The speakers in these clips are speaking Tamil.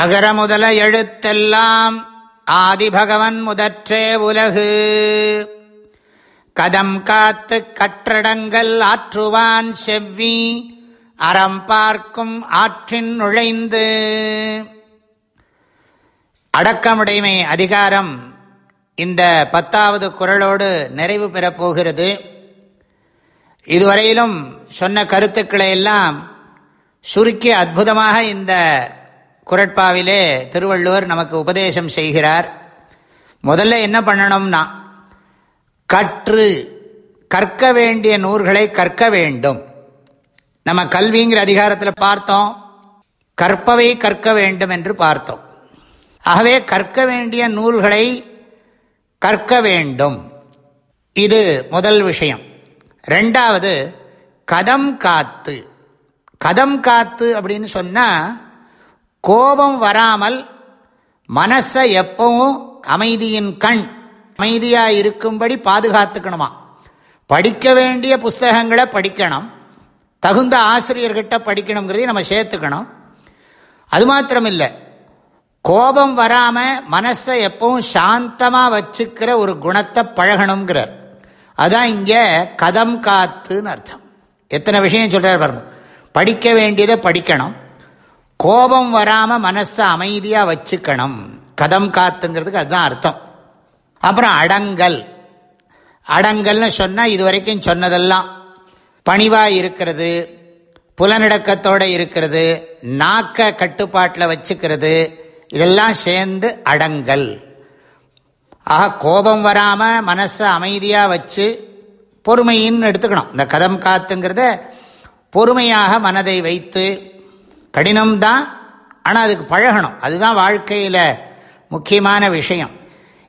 அகர முதல எழுத்தெல்லாம் ஆதிபகவன் முதற்றே உலகு. கதம் காத்து கற்றடங்கள் ஆற்றுவான் செவ்வி அறம் பார்க்கும் ஆற்றின் நுழைந்து. அடக்கமுடைமை அதிகாரம் இந்த பத்தாவது குரலோடு நிறைவு பெறப் போகிறது. இதுவரையிலும் சொன்ன கருத்துக்களை எல்லாம் சுருக்கி அற்புதமாக இந்த குரட்பாவிலே திருவள்ளுவர் நமக்கு உபதேசம் செய்கிறார். முதல்ல என்ன பண்ணணும்னா கற்று கற்க வேண்டிய நூல்களை கற்க வேண்டும். நம்ம கல்விங்கிற அதிகாரத்தில் பார்த்தோம் கற்பவை கற்க வேண்டும் என்று பார்த்தோம். ஆகவே கற்க வேண்டிய நூல்களை கற்க வேண்டும். இது முதல் விஷயம். ரெண்டாவது கதம் காத்து. கதம் காத்து அப்படின்னு சொன்னால் கோபம் வராமல் மனசை எப்பவும் அமைதியின் கண் அமைதியாக இருக்கும்படி பாதுகாத்துக்கணுமா? படிக்க வேண்டிய புஸ்தகங்களை படிக்கணும். தகுந்த ஆசிரியர்கிட்ட படிக்கணுங்கிறதையும் நம்ம சேர்த்துக்கணும். அது மாத்திரமில்லை கோபம் வராமல் மனசை எப்பவும் சாந்தமாக வச்சுக்கிற ஒரு குணத்தை பழகணுங்கிறார். அதான் இங்கே கதம் காத்துன்னு அர்த்தம். எத்தனை விஷயம் சொல்கிறார் பாருங்க. படிக்க வேண்டியதை படிக்கணும். கோபம் வராமல் மனசை அமைதியாக வச்சுக்கணும். கதம் காத்துங்கிறதுக்கு அதுதான் அர்த்தம். அப்புறம் அடங்கல். அடங்கல்னு சொன்னால் இது வரைக்கும் சொன்னதெல்லாம். பணிவாக இருக்கிறது புலநடக்கத்தோடு இருக்கிறது நாக்க கட்டுப்பாட்டில் வச்சுக்கிறது இதெல்லாம் சேர்ந்து அடங்கல். ஆக கோபம் வராமல் மனசை அமைதியாக வச்சு பொறுமையின்னு எடுத்துக்கணும். இந்த கதம் காத்துங்கிறத பொறுமையாக மனதை வைத்து கடினம்தான் ஆனால் அதுக்கு பழகணும். அதுதான் வாழ்க்கையில் முக்கியமான விஷயம்.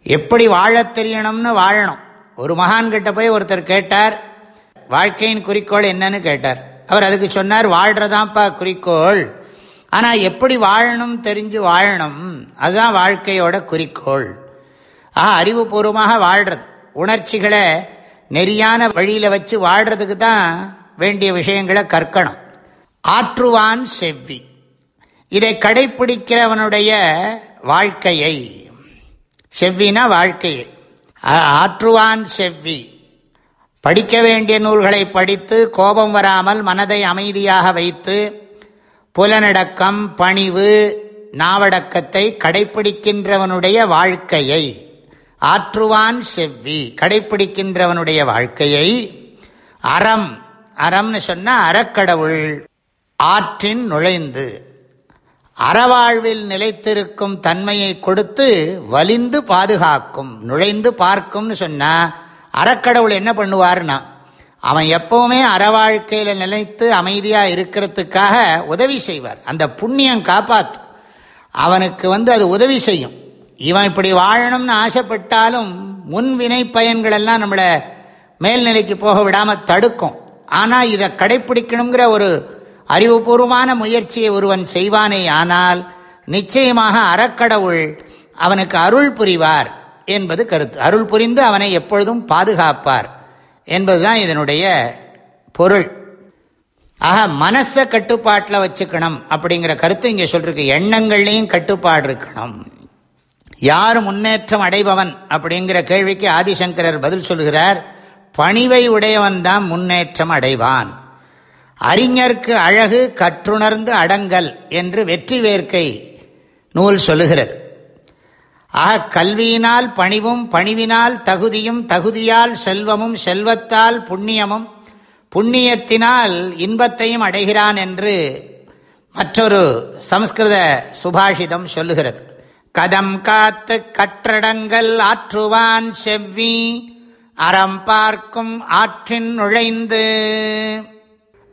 எப்படி வாழத் தெரியணும்னு வாழணும். ஒரு மகான்கிட்ட போய் ஒருத்தர் கேட்டார் வாழ்க்கையின் குறிக்கோள் என்னன்னு? கேட்டார். அவர் அதுக்கு சொன்னார் வாழ்கிறதான்ப்பா குறிக்கோள். ஆனால் எப்படி வாழணும் தெரிஞ்சு வாழணும். அதுதான் வாழ்க்கையோட குறிக்கோள். ஆ அறிவுபூர்வமாக வாழ்கிறது உணர்ச்சிகளை நெறியான வழியில் வச்சு வாழ்கிறதுக்கு தான் வேண்டிய விஷயங்களை கற்கணும். ஆற்றுவான் செவ்வி. இதை கடைப்பிடிக்கிறவனுடைய வாழ்க்கையை செவ்வினா வாழ்க்கையை ஆற்றுவான் செவ்வி. படிக்க வேண்டிய நூல்களை படித்து கோபம் வராமல் மனதை அமைதியாக வைத்து புலனடக்கம் பணிவு நாவடக்கத்தை கடைப்பிடிக்கின்றவனுடைய வாழ்க்கையை ஆற்றுவான் செவ்வி கடைப்பிடிக்கின்றவனுடைய வாழ்க்கையை அறம். அறம்னு சொன்ன அறக்கடவுள். ஆற்றின் நுழைந்து அறவாழ்வில் நிலைத்திருக்கும் தன்மையை கொடுத்து வலிந்து பாதுகாக்கும் நுழைந்து பார்க்கும்னு சொன்னா அறக்கடவுள் என்ன பண்ணுவார்னா அவன் எப்பவுமே அறவாழ்க்கையில் நிலைத்து அமைதியாக இருக்கிறதுக்காக உதவி செய்வார். அந்த புண்ணியம் காப்பாற்றும் அவனுக்கு வந்து அது உதவி செய்யும். இவன் இப்படி வாழணும்னு ஆசைப்பட்டாலும் முன்வினை பயன்கள் எல்லாம் நம்மளை மேல்நிலைக்கு போக விடாமல் தடுக்கும். ஆனால் இதை கடைப்பிடிக்கணுங்கிற ஒரு அறிவுபூர்வமான முயற்சியை ஒருவன் செய்வானே ஆனால் நிச்சயமாக அறக்கடவுள் அவனுக்கு அருள் புரிவார் என்பது கருத்து. அருள் புரிந்து அவனை எப்பொழுதும் பாதுகாப்பார் என்பதுதான் இதனுடைய பொருள். ஆக மனசை கட்டுப்பாட்டில் வச்சுக்கணும் அப்படிங்கிற கருத்து இங்கே சொல்லிருக்கு. எண்ணங்கள்லேயும் கட்டுப்பாடு இருக்கணும். யார் முன்னேற்றம் அடைபவன் அப்படிங்கிற கேள்விக்கு ஆதிசங்கரர் பதில் சொல்கிறார் பணிவை உடையவன் தான் முன்னேற்றம் அடைவான். அறிஞர்க்கு அழகு கற்றுணர்ந்து அடங்கல் என்று வெற்றி வேர்க்கை நூல் சொல்லுகிறது. ஆக கல்வியினால் பணிவும் பணிவினால் தகுதியும் தகுதியால் செல்வமும் செல்வத்தால் புண்ணியமும் புண்ணியத்தினால் இன்பத்தையும் அடைகிறான் என்று மற்றொரு சம்ஸ்கிருத சுபாஷிதம் சொல்லுகிறது. கதம் காத்து கற்றடங்கள் ஆற்றுவான் செவ்வி அறம் பார்க்கும் ஆற்றின் நுழைந்து